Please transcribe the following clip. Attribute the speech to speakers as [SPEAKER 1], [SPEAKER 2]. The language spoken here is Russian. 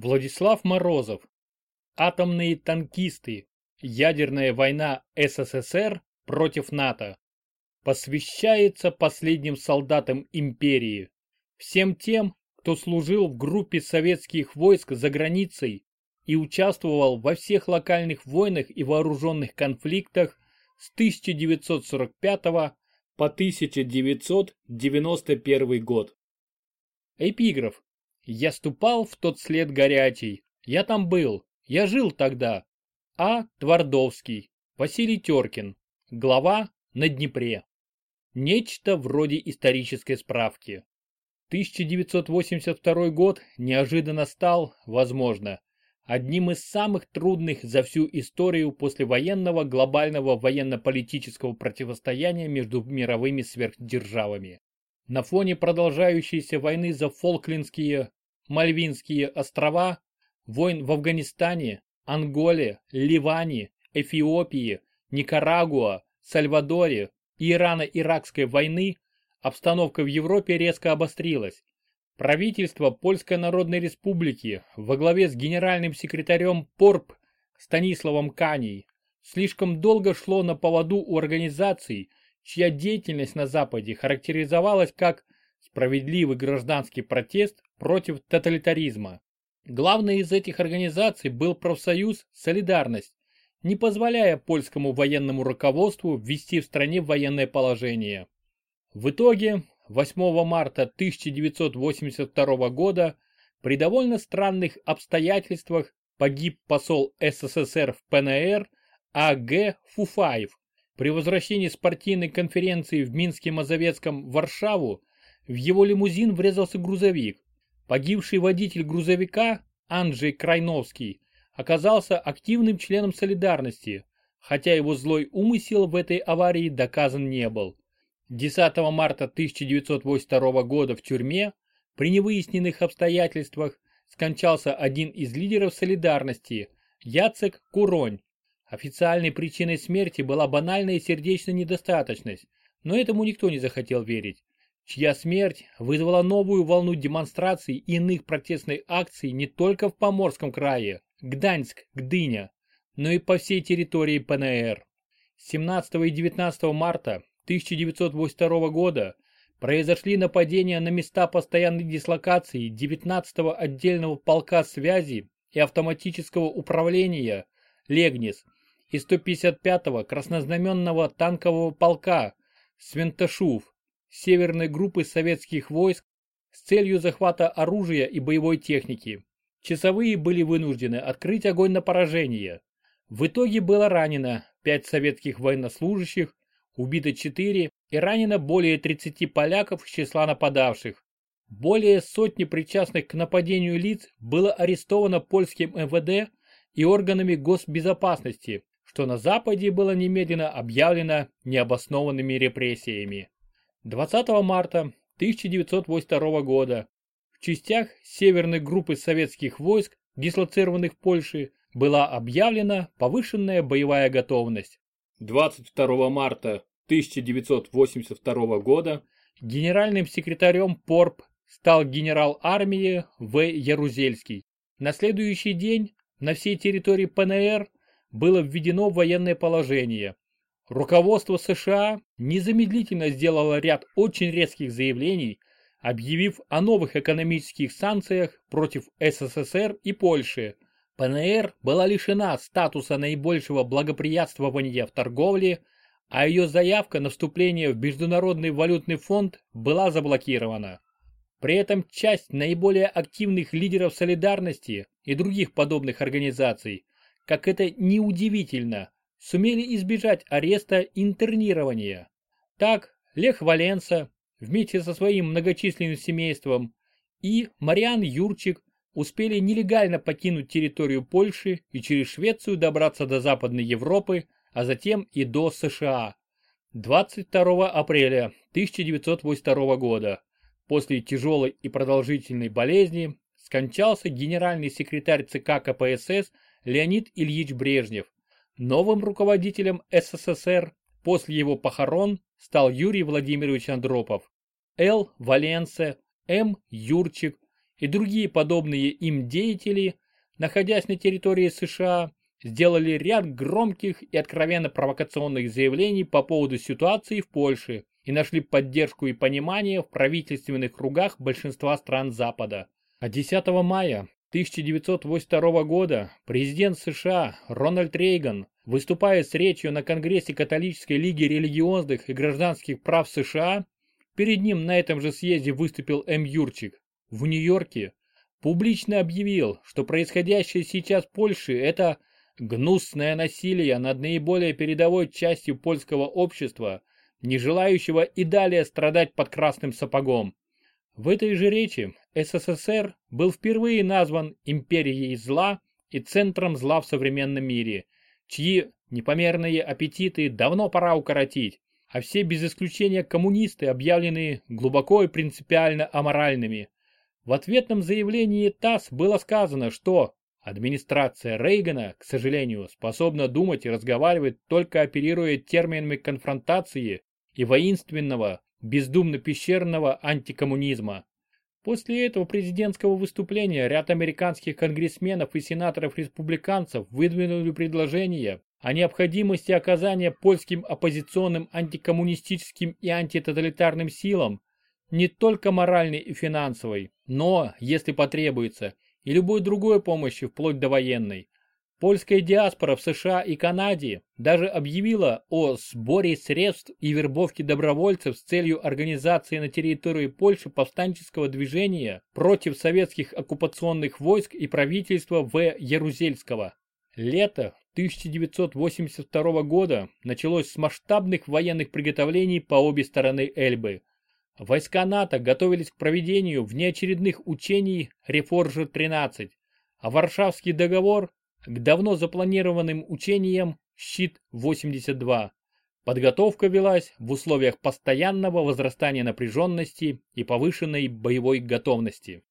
[SPEAKER 1] Владислав Морозов. Атомные танкисты. Ядерная война СССР против НАТО. Посвящается последним солдатам империи. Всем тем, кто служил в группе советских войск за границей и участвовал во всех локальных войнах и вооруженных конфликтах с 1945 по 1991 год. Эпиграф. Я ступал в тот след горячий. Я там был. Я жил тогда. А. Твардовский. Василий Теркин. Глава на Днепре. Нечто вроде исторической справки. 1982 год неожиданно стал, возможно, одним из самых трудных за всю историю послевоенного глобального военно-политического противостояния между мировыми сверхдержавами. На фоне продолжающейся войны за Фолклендские, Мальвинские острова, войн в Афганистане, Анголе, Ливане, Эфиопии, Никарагуа, Сальвадоре и Ирано-Иракской войны обстановка в Европе резко обострилась. Правительство Польской Народной Республики во главе с генеральным секретарем ПОРП Станиславом Каней слишком долго шло на поводу у организаций, чья деятельность на Западе характеризовалась как справедливый гражданский протест против тоталитаризма. Главной из этих организаций был профсоюз «Солидарность», не позволяя польскому военному руководству ввести в стране военное положение. В итоге 8 марта 1982 года при довольно странных обстоятельствах погиб посол СССР в ПНР А.Г. Фуфаев. При возвращении спортивной конференции в Минске-Мазовецком Варшаву в его лимузин врезался грузовик. Погибший водитель грузовика, Анджей Крайновский, оказался активным членом солидарности, хотя его злой умысел в этой аварии доказан не был. 10 марта 1982 года в тюрьме при невыясненных обстоятельствах скончался один из лидеров солидарности, Яцек Куронь. Официальной причиной смерти была банальная сердечная недостаточность, но этому никто не захотел верить чья смерть вызвала новую волну демонстраций и иных протестных акций не только в Поморском крае, Гданьск, Гдыня, но и по всей территории ПНР. 17 и 19 марта 1982 года произошли нападения на места постоянной дислокации 19-го отдельного полка связи и автоматического управления Легнис и 155-го краснознаменного танкового полка Свенташув северной группы советских войск с целью захвата оружия и боевой техники. Часовые были вынуждены открыть огонь на поражение. В итоге было ранено 5 советских военнослужащих, убито 4 и ранено более 30 поляков из числа нападавших. Более сотни причастных к нападению лиц было арестовано польским МВД и органами госбезопасности, что на Западе было немедленно объявлено необоснованными репрессиями. 20 марта 1982 года в частях Северной группы советских войск, дислоцированных в Польше, была объявлена повышенная боевая готовность. 22 марта 1982 года генеральным секретарем ПОРП стал генерал армии В. Ярузельский. На следующий день на всей территории ПНР было введено военное положение. Руководство США незамедлительно сделало ряд очень резких заявлений, объявив о новых экономических санкциях против СССР и Польши. ПНР была лишена статуса наибольшего благоприятствования в торговле, а ее заявка на вступление в Международный валютный фонд была заблокирована. При этом часть наиболее активных лидеров солидарности и других подобных организаций, как это неудивительно, сумели избежать ареста и интернирования. Так, Лех Валенса вместе со своим многочисленным семейством и Мариан Юрчик успели нелегально покинуть территорию Польши и через Швецию добраться до Западной Европы, а затем и до США. 22 апреля 1982 года после тяжелой и продолжительной болезни скончался генеральный секретарь ЦК КПСС Леонид Ильич Брежнев, Новым руководителем СССР после его похорон стал Юрий Владимирович Андропов. Л. Валенсе, М. Юрчик и другие подобные им деятели, находясь на территории США, сделали ряд громких и откровенно провокационных заявлений по поводу ситуации в Польше и нашли поддержку и понимание в правительственных кругах большинства стран Запада. А 10 мая 1982 года президент США Рональд Рейган, выступая с речью на Конгрессе Католической лиги религиозных и гражданских прав США, перед ним на этом же съезде выступил М. Юрчик, в Нью-Йорке, публично объявил, что происходящее сейчас в Польше – это гнусное насилие над наиболее передовой частью польского общества, не желающего и далее страдать под красным сапогом. В этой же речи СССР был впервые назван империей зла и центром зла в современном мире, чьи непомерные аппетиты давно пора укоротить, а все без исключения коммунисты объявлены глубоко и принципиально аморальными. В ответном заявлении ТАСС было сказано, что Администрация Рейгана, к сожалению, способна думать и разговаривать только оперируя терминами конфронтации и воинственного, бездумно-пещерного антикоммунизма. После этого президентского выступления ряд американских конгрессменов и сенаторов-республиканцев выдвинули предложение о необходимости оказания польским оппозиционным антикоммунистическим и антитоталитарным силам не только моральной и финансовой, но, если потребуется, и любой другой помощи вплоть до военной. Польская диаспора в США и Канаде даже объявила о сборе средств и вербовке добровольцев с целью организации на территории Польши повстанческого движения против советских оккупационных войск и правительства В. Ярузельского. Лето 1982 года началось с масштабных военных приготовлений по обе стороны Эльбы. Войска НАТО готовились к проведению внеочередных учений Рефоржер-13, а Варшавский договор к давно запланированным учениям «Щит-82». Подготовка велась в условиях постоянного возрастания напряженности и повышенной боевой готовности.